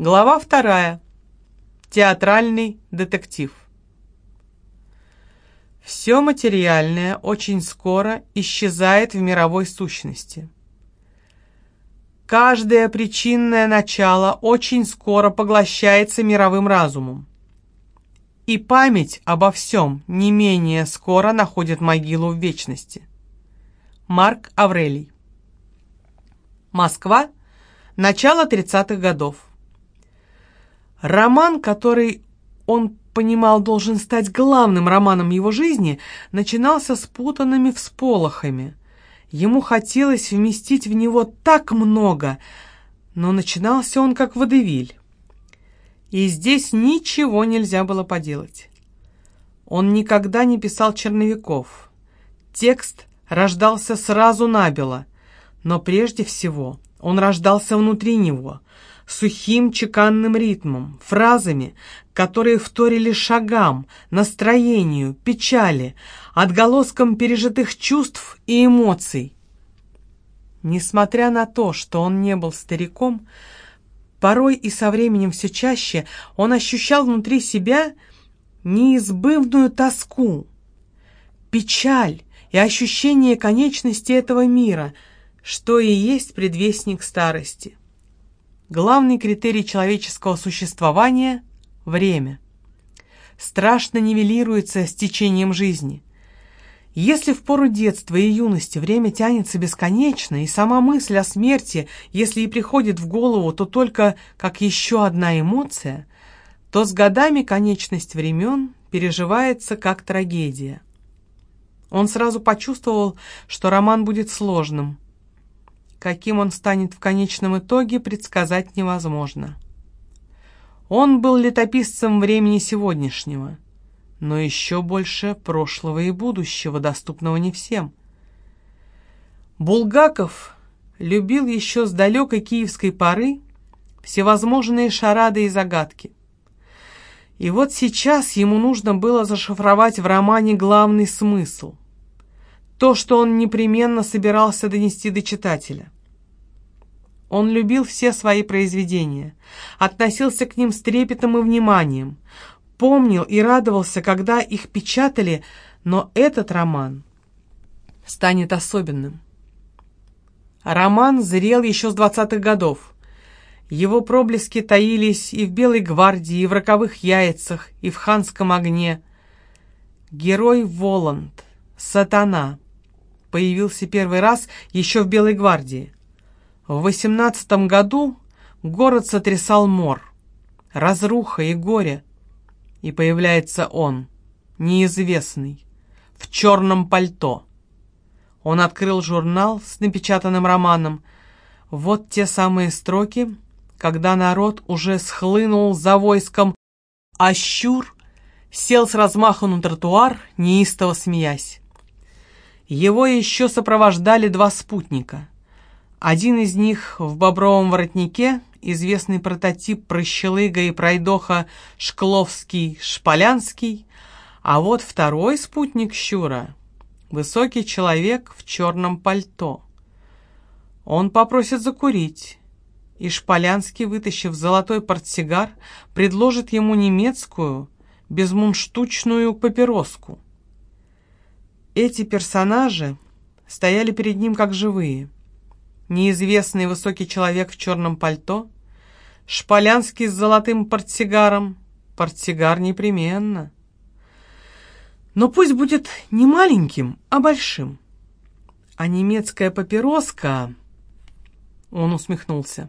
Глава вторая. Театральный детектив. Все материальное очень скоро исчезает в мировой сущности. Каждое причинное начало очень скоро поглощается мировым разумом. И память обо всем не менее скоро находит могилу в вечности. Марк Аврелий. Москва. Начало 30-х годов. Роман, который он понимал должен стать главным романом его жизни, начинался с путанными всполохами. Ему хотелось вместить в него так много, но начинался он как водевиль. И здесь ничего нельзя было поделать. Он никогда не писал черновиков. Текст рождался сразу набело, но прежде всего он рождался внутри него, сухим чеканным ритмом, фразами, которые вторили шагам, настроению, печали, отголоскам пережитых чувств и эмоций. Несмотря на то, что он не был стариком, порой и со временем все чаще он ощущал внутри себя неизбывную тоску, печаль и ощущение конечности этого мира, что и есть предвестник старости. Главный критерий человеческого существования – время. Страшно нивелируется с течением жизни. Если в пору детства и юности время тянется бесконечно, и сама мысль о смерти, если и приходит в голову, то только как еще одна эмоция, то с годами конечность времен переживается как трагедия. Он сразу почувствовал, что роман будет сложным – Каким он станет в конечном итоге, предсказать невозможно. Он был летописцем времени сегодняшнего, но еще больше прошлого и будущего, доступного не всем. Булгаков любил еще с далекой киевской поры всевозможные шарады и загадки. И вот сейчас ему нужно было зашифровать в романе главный смысл то, что он непременно собирался донести до читателя. Он любил все свои произведения, относился к ним с трепетом и вниманием, помнил и радовался, когда их печатали, но этот роман станет особенным. Роман зрел еще с двадцатых годов. Его проблески таились и в «Белой гвардии», и в «Роковых яйцах», и в «Ханском огне». Герой Воланд, Сатана, появился первый раз еще в «Белой гвардии». В восемнадцатом году город сотрясал мор, разруха и горе. И появляется он, неизвестный, в черном пальто. Он открыл журнал с напечатанным романом. Вот те самые строки, когда народ уже схлынул за войском, а Щур сел с размаху на тротуар, неистово смеясь. Его еще сопровождали два спутника. Один из них в бобровом воротнике, известный прототип прощелыга и пройдоха Шкловский-Шполянский, а вот второй спутник Щура — высокий человек в черном пальто. Он попросит закурить, и Шполянский, вытащив золотой портсигар, предложит ему немецкую, безмунштучную папироску. Эти персонажи стояли перед ним как живые. Неизвестный высокий человек в черном пальто, Шполянский с золотым портсигаром, портсигар непременно. Но пусть будет не маленьким, а большим. А немецкая папироска... Он усмехнулся.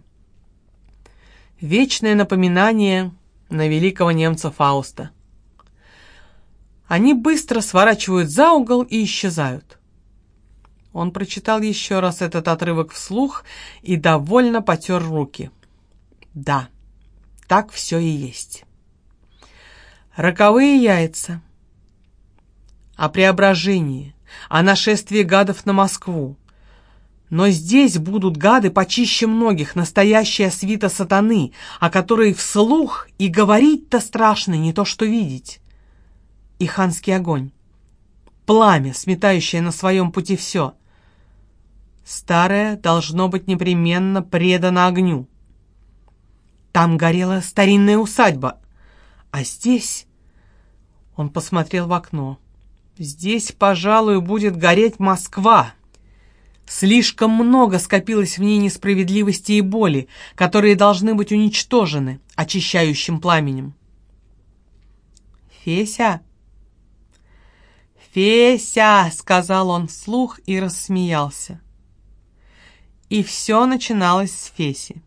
Вечное напоминание на великого немца Фауста. Они быстро сворачивают за угол и исчезают. Он прочитал еще раз этот отрывок вслух и довольно потер руки. Да, так все и есть. Роковые яйца. О преображении, о нашествии гадов на Москву. Но здесь будут гады почище многих, настоящая свита сатаны, о которой вслух и говорить-то страшно, не то что видеть. И ханский огонь. Пламя, сметающее на своем пути все. Старое должно быть непременно предано огню. Там горела старинная усадьба. А здесь... Он посмотрел в окно. Здесь, пожалуй, будет гореть Москва. Слишком много скопилось в ней несправедливости и боли, которые должны быть уничтожены очищающим пламенем. «Феся!» «Феся!» — сказал он вслух и рассмеялся. И все начиналось с Феси.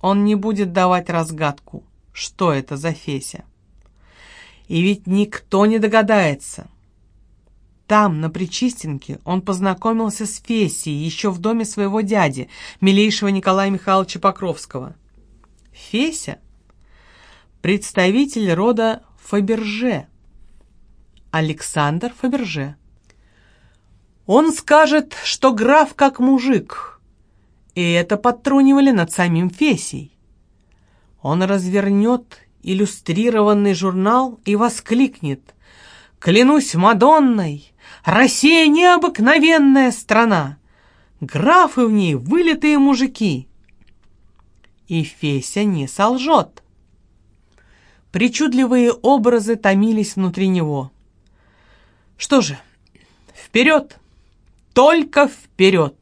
Он не будет давать разгадку, что это за Феся. И ведь никто не догадается. Там, на Причистенке, он познакомился с Фесей еще в доме своего дяди, милейшего Николая Михайловича Покровского. Феся — представитель рода Фаберже, Александр Фаберже. Он скажет, что граф как мужик, и это подтрунивали над самим Фесей. Он развернет иллюстрированный журнал и воскликнет «Клянусь Мадонной, Россия необыкновенная страна! Графы в ней вылитые мужики!» И Феся не солжет. Причудливые образы томились внутри него. Что же, вперед, только вперед!